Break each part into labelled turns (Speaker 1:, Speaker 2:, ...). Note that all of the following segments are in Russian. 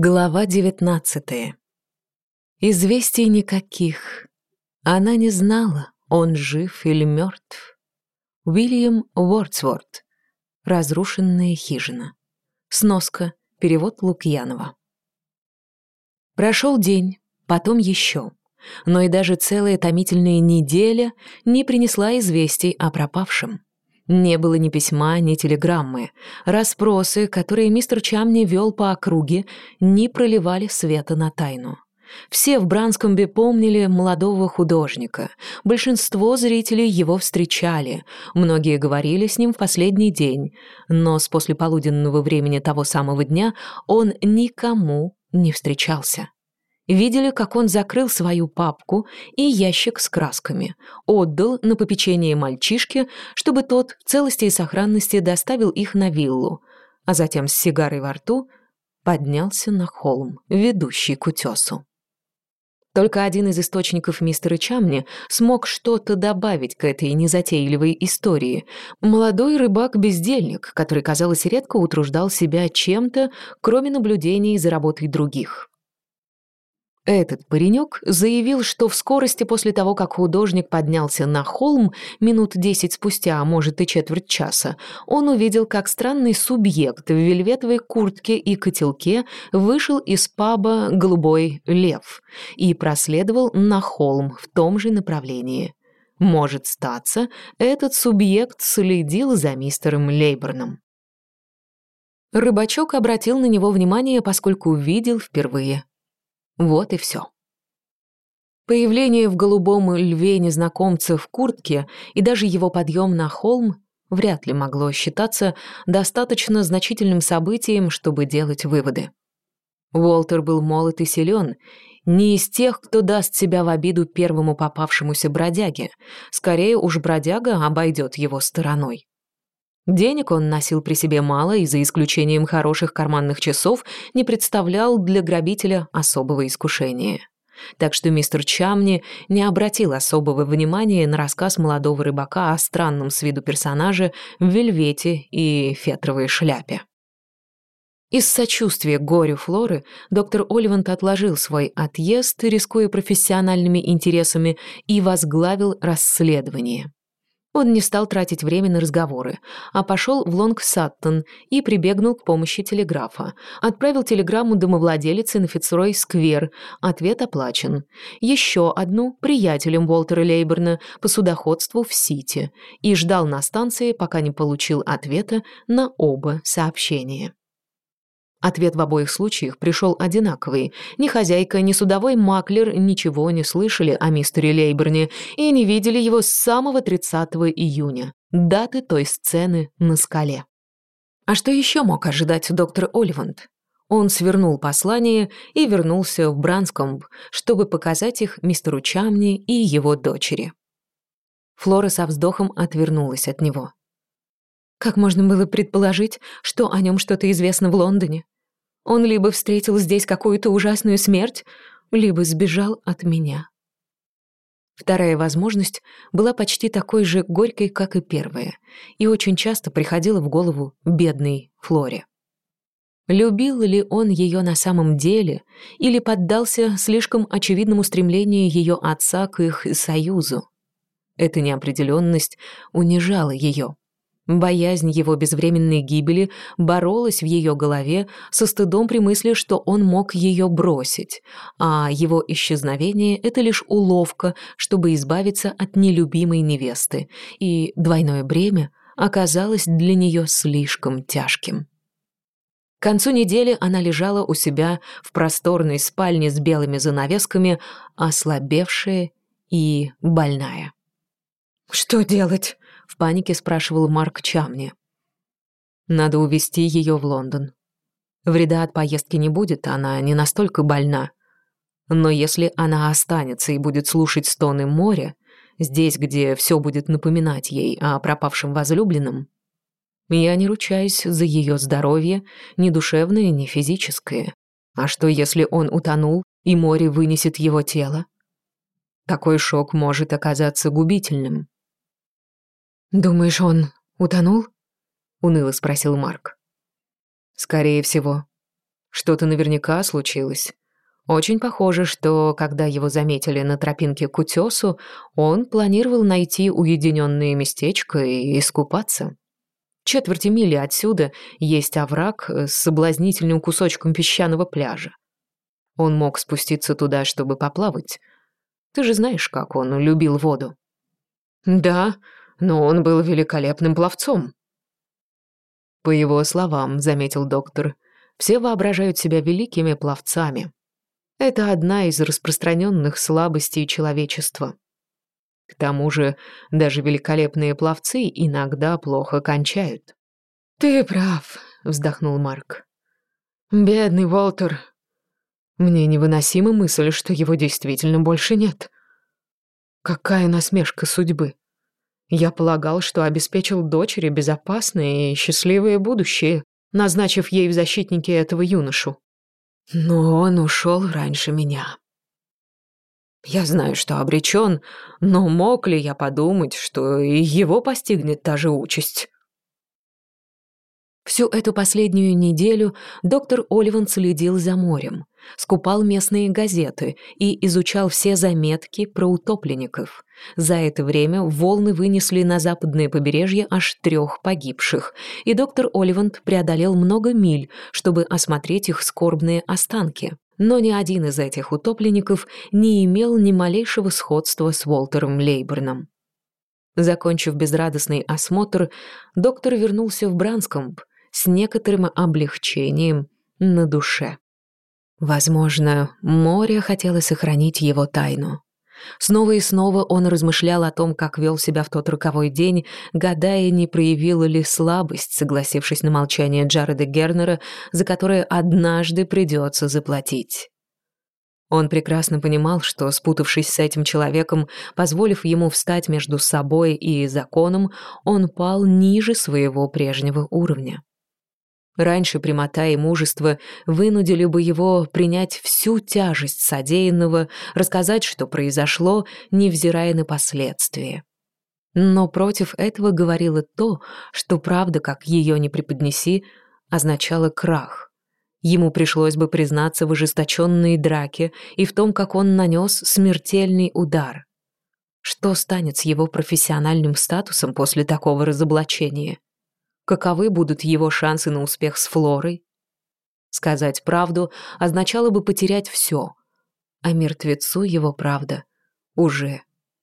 Speaker 1: Глава девятнадцатая. Известий никаких. Она не знала, он жив или мертв. Уильям Уордсворт. Разрушенная хижина. Сноска. Перевод Лукьянова. Прошел день, потом еще. Но и даже целая томительная неделя не принесла известий о пропавшем. Не было ни письма, ни телеграммы. Расспросы, которые мистер Чамни вел по округе, не проливали света на тайну. Все в Бранскомбе помнили молодого художника. Большинство зрителей его встречали. Многие говорили с ним в последний день. Но с послеполуденного времени того самого дня он никому не встречался. Видели, как он закрыл свою папку и ящик с красками, отдал на попечение мальчишке, чтобы тот в целости и сохранности доставил их на виллу, а затем с сигарой во рту поднялся на холм, ведущий к утесу. Только один из источников мистера Чамни смог что-то добавить к этой незатейливой истории. Молодой рыбак-бездельник, который, казалось, редко утруждал себя чем-то, кроме наблюдений за работой других. Этот паренек заявил, что в скорости после того, как художник поднялся на холм, минут десять спустя, а может и четверть часа, он увидел, как странный субъект в вельветовой куртке и котелке вышел из паба «Голубой лев» и проследовал на холм в том же направлении. Может статься, этот субъект следил за мистером Лейберном. Рыбачок обратил на него внимание, поскольку увидел впервые. Вот и все. Появление в голубом льве незнакомца в куртке и даже его подъем на холм вряд ли могло считаться достаточно значительным событием, чтобы делать выводы. Уолтер был молод и силен, не из тех, кто даст себя в обиду первому попавшемуся бродяге, скорее уж бродяга обойдет его стороной. Денег он носил при себе мало и, за исключением хороших карманных часов, не представлял для грабителя особого искушения. Так что мистер Чамни не обратил особого внимания на рассказ молодого рыбака о странном с виду персонаже в вельвете и фетровой шляпе. Из сочувствия к горю Флоры доктор Оливант отложил свой отъезд, рискуя профессиональными интересами, и возглавил расследование. Он не стал тратить время на разговоры, а пошел в Лонг-Саттон и прибегнул к помощи телеграфа. Отправил телеграмму домовладелице на Фицрой-сквер. Ответ оплачен. Еще одну приятелям Уолтера Лейберна по судоходству в Сити. И ждал на станции, пока не получил ответа на оба сообщения. Ответ в обоих случаях пришел одинаковый. Ни хозяйка, ни судовой маклер ничего не слышали о мистере Лейберне и не видели его с самого 30 июня, даты той сцены на скале. А что еще мог ожидать доктор Оливанд? Он свернул послание и вернулся в Бранскомб, чтобы показать их мистеру Чамни и его дочери. Флора со вздохом отвернулась от него. Как можно было предположить, что о нем что-то известно в Лондоне? Он либо встретил здесь какую-то ужасную смерть, либо сбежал от меня. Вторая возможность была почти такой же горькой, как и первая, и очень часто приходила в голову бедной Флоре. Любил ли он ее на самом деле или поддался слишком очевидному стремлению ее отца к их союзу? Эта неопределенность унижала ее. Боязнь его безвременной гибели боролась в ее голове со стыдом при мысли, что он мог ее бросить, а его исчезновение — это лишь уловка, чтобы избавиться от нелюбимой невесты, и двойное бремя оказалось для нее слишком тяжким. К концу недели она лежала у себя в просторной спальне с белыми занавесками, ослабевшая и больная. «Что делать?» Панике спрашивал Марк Чамни. Надо увезти ее в Лондон. Вреда от поездки не будет, она не настолько больна. Но если она останется и будет слушать стоны моря, здесь, где все будет напоминать ей о пропавшем возлюбленном, я не ручаюсь за ее здоровье, ни душевное, ни физическое. А что, если он утонул, и море вынесет его тело? Такой шок может оказаться губительным. «Думаешь, он утонул?» — уныло спросил Марк. «Скорее всего. Что-то наверняка случилось. Очень похоже, что, когда его заметили на тропинке к утесу, он планировал найти уединенное местечко и искупаться. Четверти мили отсюда есть овраг с соблазнительным кусочком песчаного пляжа. Он мог спуститься туда, чтобы поплавать. Ты же знаешь, как он любил воду. Да, но он был великолепным пловцом. По его словам, заметил доктор, все воображают себя великими пловцами. Это одна из распространенных слабостей человечества. К тому же даже великолепные пловцы иногда плохо кончают. «Ты прав», — вздохнул Марк. «Бедный Уолтер. Мне невыносима мысль, что его действительно больше нет. Какая насмешка судьбы. Я полагал, что обеспечил дочери безопасное и счастливое будущее, назначив ей в защитнике этого юношу. Но он ушел раньше меня. Я знаю, что обречен, но мог ли я подумать, что и его постигнет та же участь? Всю эту последнюю неделю доктор Оливан следил за морем, скупал местные газеты и изучал все заметки про утопленников. За это время волны вынесли на западное побережье аж трех погибших, и доктор Оливанд преодолел много миль, чтобы осмотреть их скорбные останки. Но ни один из этих утопленников не имел ни малейшего сходства с Уолтером Лейберном. Закончив безрадостный осмотр, доктор вернулся в Бранскомп с некоторым облегчением на душе. Возможно, море хотело сохранить его тайну. Снова и снова он размышлял о том, как вел себя в тот роковой день, гадая, не проявила ли слабость, согласившись на молчание Джареда Гернера, за которое однажды придется заплатить. Он прекрасно понимал, что, спутавшись с этим человеком, позволив ему встать между собой и законом, он пал ниже своего прежнего уровня. Раньше прямота и мужество вынудили бы его принять всю тяжесть содеянного, рассказать, что произошло, невзирая на последствия. Но против этого говорило то, что правда, как ее не преподнеси, означала крах. Ему пришлось бы признаться в ожесточенной драке и в том, как он нанес смертельный удар. Что станет с его профессиональным статусом после такого разоблачения? Каковы будут его шансы на успех с Флорой. Сказать правду означало бы потерять все, а мертвецу его правда уже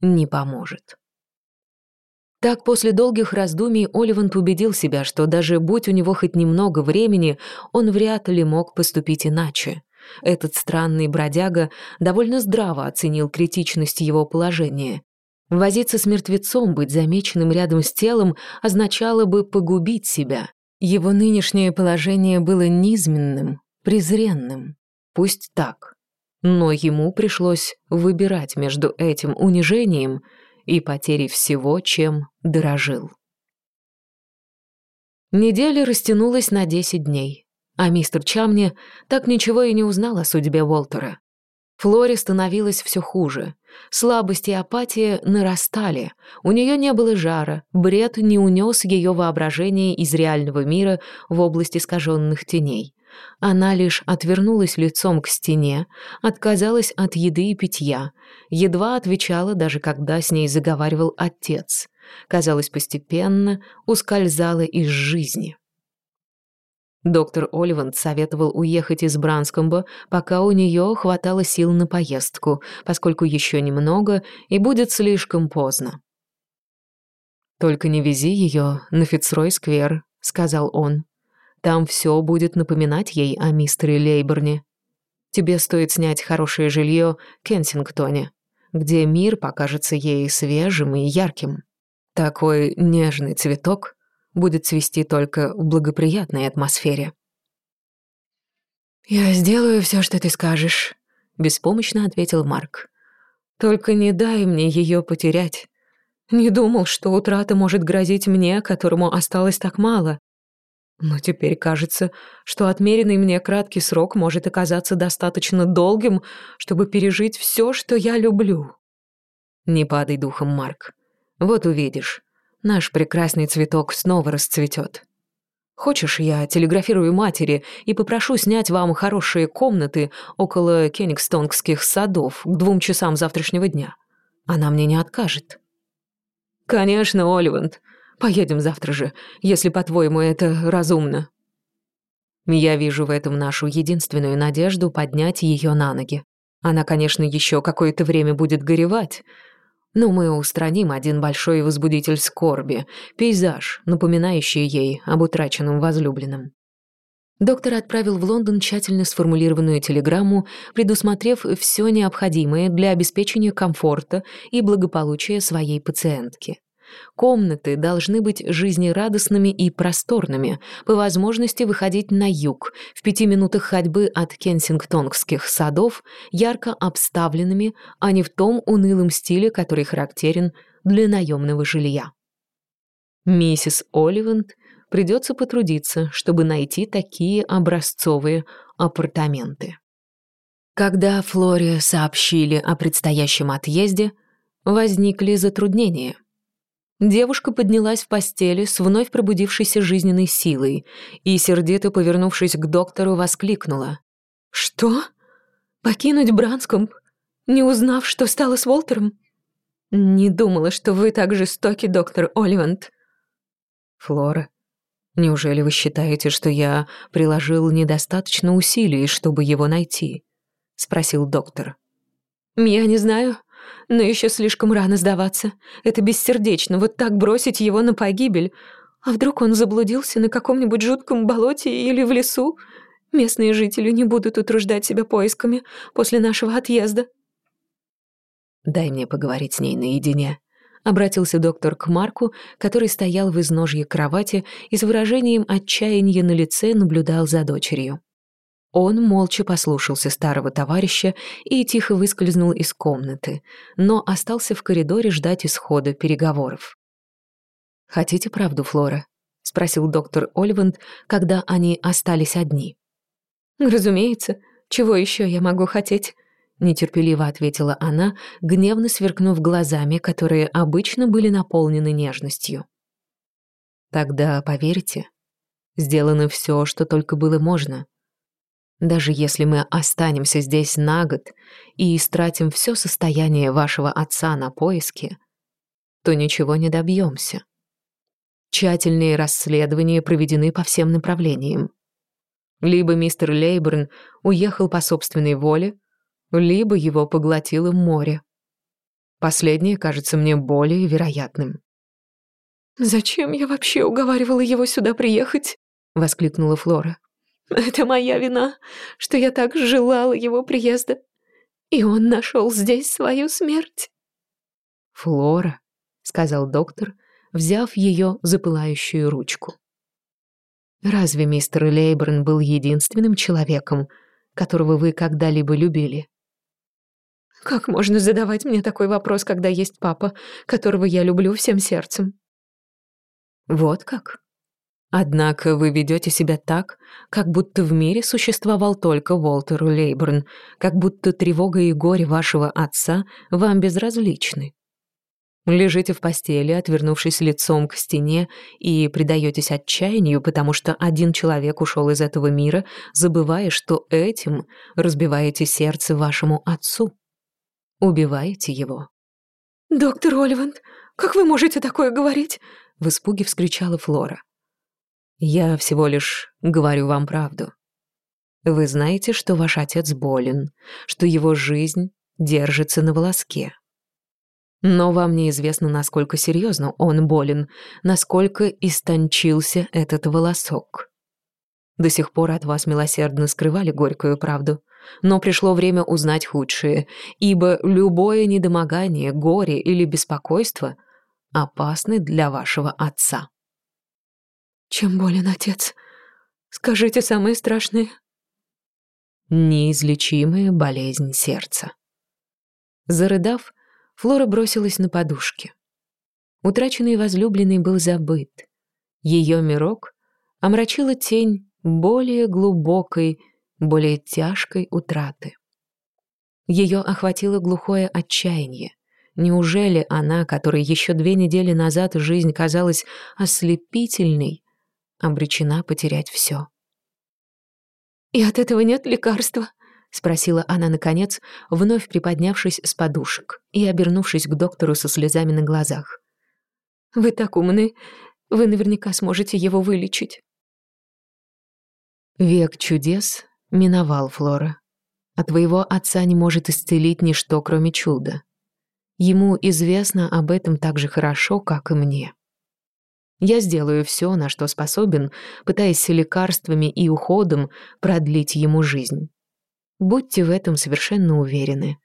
Speaker 1: не поможет. Так после долгих раздумий Оливант убедил себя, что даже будь у него хоть немного времени, он вряд ли мог поступить иначе. Этот странный бродяга довольно здраво оценил критичность его положения Возиться с мертвецом, быть замеченным рядом с телом, означало бы погубить себя. Его нынешнее положение было низменным, презренным. Пусть так. Но ему пришлось выбирать между этим унижением и потерей всего, чем дорожил. Неделя растянулась на 10 дней, а мистер Чамни так ничего и не узнал о судьбе Уолтера. Флоре становилось все хуже. Слабость и апатия нарастали. У нее не было жара, бред не унес ее воображение из реального мира в область искаженных теней. Она лишь отвернулась лицом к стене, отказалась от еды и питья, едва отвечала, даже когда с ней заговаривал отец. Казалось, постепенно ускользала из жизни. Доктор Оливанд советовал уехать из Бранскомба, пока у нее хватало сил на поездку, поскольку еще немного и будет слишком поздно. «Только не вези ее на Фицрой-сквер», — сказал он. «Там все будет напоминать ей о мистере Лейборне. Тебе стоит снять хорошее жилье в Кенсингтоне, где мир покажется ей свежим и ярким. Такой нежный цветок будет цвести только в благоприятной атмосфере. «Я сделаю все, что ты скажешь», — беспомощно ответил Марк. «Только не дай мне ее потерять. Не думал, что утрата может грозить мне, которому осталось так мало. Но теперь кажется, что отмеренный мне краткий срок может оказаться достаточно долгим, чтобы пережить все, что я люблю». «Не падай духом, Марк. Вот увидишь, наш прекрасный цветок снова расцветет. Хочешь, я телеграфирую матери и попрошу снять вам хорошие комнаты около Кенигстонгских садов к двум часам завтрашнего дня? Она мне не откажет». «Конечно, Оливанд. Поедем завтра же, если, по-твоему, это разумно». Я вижу в этом нашу единственную надежду поднять ее на ноги. Она, конечно, еще какое-то время будет горевать, но мы устраним один большой возбудитель скорби, пейзаж, напоминающий ей об утраченном возлюбленном. Доктор отправил в Лондон тщательно сформулированную телеграмму, предусмотрев все необходимое для обеспечения комфорта и благополучия своей пациентки. Комнаты должны быть жизнерадостными и просторными, по возможности выходить на юг, в пяти минутах ходьбы от кенсингтонгских садов, ярко обставленными, а не в том унылом стиле, который характерен для наемного жилья. Миссис Оливанд придется потрудиться, чтобы найти такие образцовые апартаменты. Когда Флоре сообщили о предстоящем отъезде, возникли затруднения – Девушка поднялась в постели с вновь пробудившейся жизненной силой и, сердито повернувшись к доктору, воскликнула. «Что? Покинуть Бранскомп, не узнав, что стало с Волтером? Не думала, что вы так жестоки, доктор Оливант». «Флора, неужели вы считаете, что я приложил недостаточно усилий, чтобы его найти?» — спросил доктор. «Я не знаю. Но еще слишком рано сдаваться. Это бессердечно, вот так бросить его на погибель. А вдруг он заблудился на каком-нибудь жутком болоте или в лесу? Местные жители не будут утруждать себя поисками после нашего отъезда. «Дай мне поговорить с ней наедине», — обратился доктор к Марку, который стоял в изножье кровати и с выражением отчаяния на лице наблюдал за дочерью. Он молча послушался старого товарища и тихо выскользнул из комнаты, но остался в коридоре ждать исхода переговоров. «Хотите правду, Флора?» — спросил доктор Ольванд, когда они остались одни. «Разумеется. Чего еще я могу хотеть?» — нетерпеливо ответила она, гневно сверкнув глазами, которые обычно были наполнены нежностью. «Тогда поверьте, сделано все, что только было можно», даже если мы останемся здесь на год и истратим все состояние вашего отца на поиски, то ничего не добьемся. Тщательные расследования проведены по всем направлениям. Либо мистер Лейберн уехал по собственной воле, либо его поглотило море. Последнее кажется мне более вероятным. «Зачем я вообще уговаривала его сюда приехать?» — воскликнула Флора. Это моя вина, что я так желала его приезда. И он нашел здесь свою смерть. «Флора», — сказал доктор, взяв ее за пылающую ручку. «Разве мистер Лейберн был единственным человеком, которого вы когда-либо любили?» «Как можно задавать мне такой вопрос, когда есть папа, которого я люблю всем сердцем?» «Вот как?» Однако вы ведете себя так, как будто в мире существовал только Уолтер Лейберн, как будто тревога и горе вашего отца вам безразличны. Лежите в постели, отвернувшись лицом к стене, и предаетесь отчаянию, потому что один человек ушел из этого мира, забывая, что этим разбиваете сердце вашему отцу. Убиваете его. «Доктор Оливанд, как вы можете такое говорить?» — в испуге вскричала Флора. Я всего лишь говорю вам правду. Вы знаете, что ваш отец болен, что его жизнь держится на волоске. Но вам неизвестно, насколько серьезно он болен, насколько истончился этот волосок. До сих пор от вас милосердно скрывали горькую правду, но пришло время узнать худшее, ибо любое недомогание, горе или беспокойство опасны для вашего отца. Чем болен отец? Скажите самые страшные. Неизлечимая болезнь сердца. Зарыдав, Флора бросилась на подушки. Утраченный возлюбленный был забыт. Ее мирок омрачила тень более глубокой, более тяжкой утраты. Ее охватило глухое отчаяние. Неужели она, которой еще две недели назад жизнь казалась ослепительной, обречена потерять все.
Speaker 2: «И от этого нет лекарства?»
Speaker 1: — спросила она, наконец, вновь приподнявшись с подушек и обернувшись к доктору со слезами на глазах.
Speaker 2: «Вы так умны. Вы наверняка сможете его вылечить».
Speaker 1: «Век чудес миновал, Флора. А твоего отца не может исцелить ничто, кроме чуда. Ему известно об этом так же хорошо, как и мне. Я сделаю все, на что способен, пытаясь лекарствами и уходом продлить ему жизнь. Будьте в этом совершенно уверены.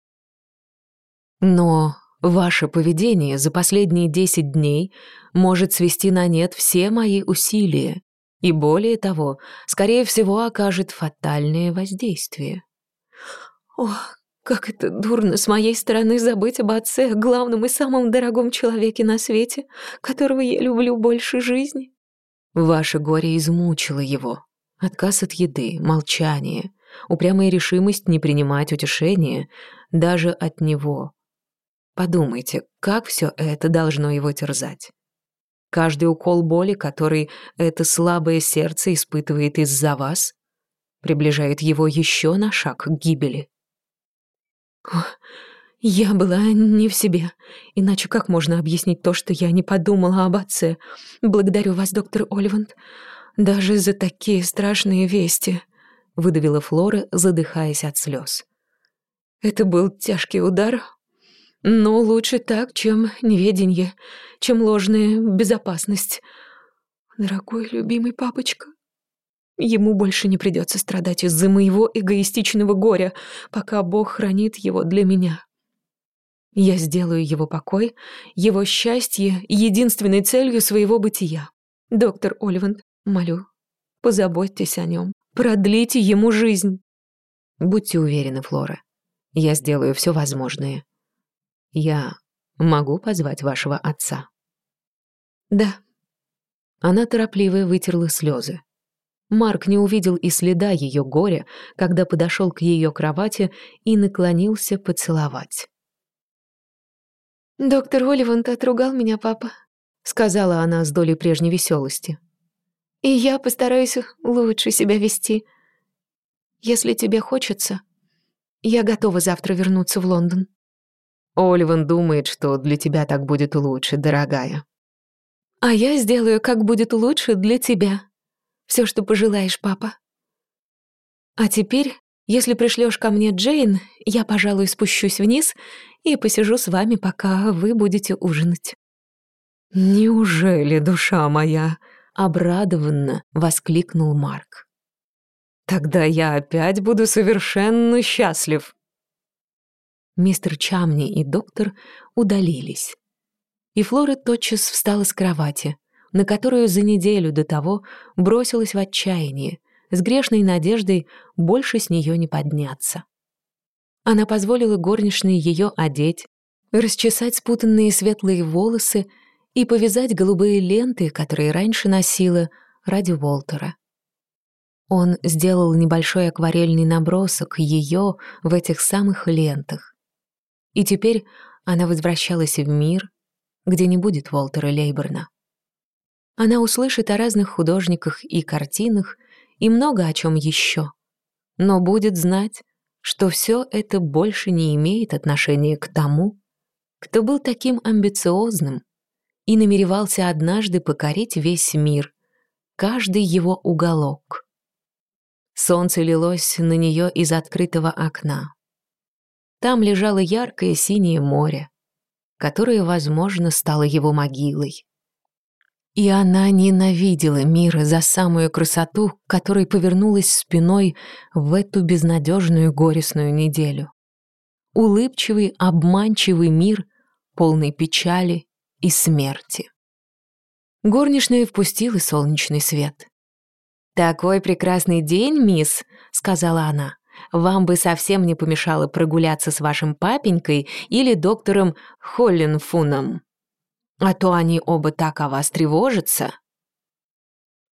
Speaker 1: Но ваше поведение за последние десять дней может свести на нет все мои усилия и, более того, скорее всего, окажет фатальное воздействие.
Speaker 2: Ох, как это дурно с моей стороны забыть об отце, главном и самом дорогом человеке на свете, которого я люблю больше жизни.
Speaker 1: Ваше горе измучило его. Отказ от еды, молчание, упрямая решимость не принимать утешения даже от него. Подумайте, как все это должно его терзать. Каждый укол боли, который это слабое сердце испытывает из-за вас, приближает его еще на шаг к гибели.
Speaker 2: Я была не в себе. Иначе как можно объяснить то, что я не подумала об отце? Благодарю вас, доктор Оливанд, даже за такие страшные вести», — выдавила Флора, задыхаясь от слез. «Это был тяжкий удар, но лучше так, чем неведение, чем ложная безопасность. Дорогой, любимый папочка, Ему больше не придется страдать из-за моего эгоистичного горя, пока Бог хранит его для меня. Я сделаю его покой, его счастье единственной целью своего бытия. Доктор Оливанд, молю, позаботьтесь о нем, продлите ему жизнь.
Speaker 1: Будьте уверены, Флора, я сделаю все возможное. Я могу позвать вашего отца?
Speaker 2: Да.
Speaker 1: Она торопливо вытерла слезы. Марк не увидел и следа ее горя, когда подошел к ее кровати и наклонился поцеловать.
Speaker 2: «Доктор Оливант отругал меня, папа», — сказала она с долей прежней веселости. «И я постараюсь лучше себя вести. Если тебе хочется, я готова завтра вернуться в Лондон».
Speaker 1: Оливан думает, что для тебя так будет лучше, дорогая.
Speaker 2: «А я сделаю, как будет лучше для тебя», все, что пожелаешь, папа. А теперь, если пришлешь ко мне Джейн, я, пожалуй, спущусь вниз и посижу с вами, пока вы будете ужинать».
Speaker 1: «Неужели, душа моя?» — обрадованно воскликнул Марк. «Тогда я опять буду совершенно счастлив». Мистер Чамни и доктор удалились. И Флора тотчас встала с кровати, на которую за неделю до того бросилась в отчаяние, с грешной надеждой больше с нее не подняться. Она позволила горничной ее одеть, расчесать спутанные светлые волосы и повязать голубые ленты, которые раньше носила ради Волтера. Он сделал небольшой акварельный набросок ее в этих самых лентах. И теперь она возвращалась в мир, где не будет Волтера Лейберна. Она услышит о разных художниках и картинах и много о чем еще, но будет знать, что все это больше не имеет отношения к тому, кто был таким амбициозным и намеревался однажды покорить весь мир, каждый его уголок. Солнце лилось на нее из открытого окна. Там лежало яркое синее море, которое, возможно, стало его могилой. И она ненавидела мир за самую красоту, которой повернулась спиной в эту безнадежную горестную неделю. Улыбчивый, обманчивый мир, полный печали и смерти. Горничная впустила солнечный свет. «Такой прекрасный день, мисс», — сказала она. «Вам бы совсем не помешало прогуляться с вашим папенькой или доктором Холлинфуном» а то они оба так о вас тревожатся».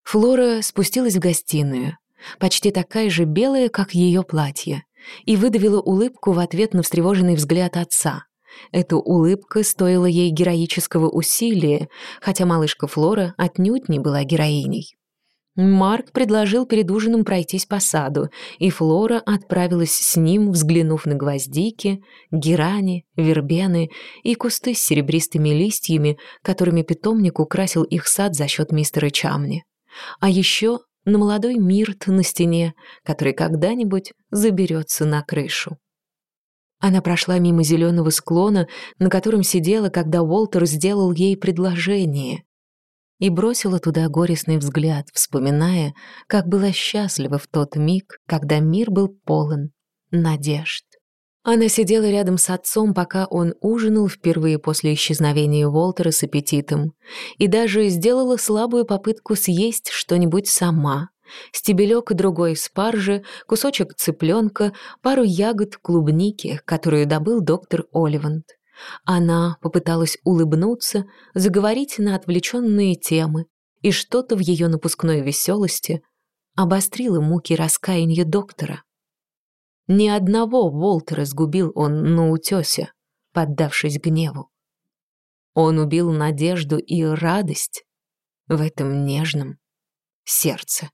Speaker 1: Флора спустилась в гостиную, почти такая же белая, как ее платье, и выдавила улыбку в ответ на встревоженный взгляд отца. Эта улыбка стоила ей героического усилия, хотя малышка Флора отнюдь не была героиней. Марк предложил перед ужином пройтись по саду, и Флора отправилась с ним, взглянув на гвоздики, герани, вербены и кусты с серебристыми листьями, которыми питомник украсил их сад за счет мистера Чамни. А еще на молодой мирт на стене, который когда-нибудь заберется на крышу. Она прошла мимо зеленого склона, на котором сидела, когда Уолтер сделал ей предложение, и бросила туда горестный взгляд, вспоминая, как была счастлива в тот миг, когда мир был полон надежд. Она сидела рядом с отцом, пока он ужинал впервые после исчезновения Уолтера с аппетитом, и даже сделала слабую попытку съесть что-нибудь сама. Стебелек другой спаржи, кусочек цыпленка, пару ягод клубники, которую добыл доктор Оливанд. Она попыталась улыбнуться, заговорить на отвлеченные темы, и что-то в ее напускной веселости обострило муки раскаяния доктора. Ни одного Волтера сгубил он на утесе, поддавшись гневу. Он убил надежду и радость в этом нежном сердце.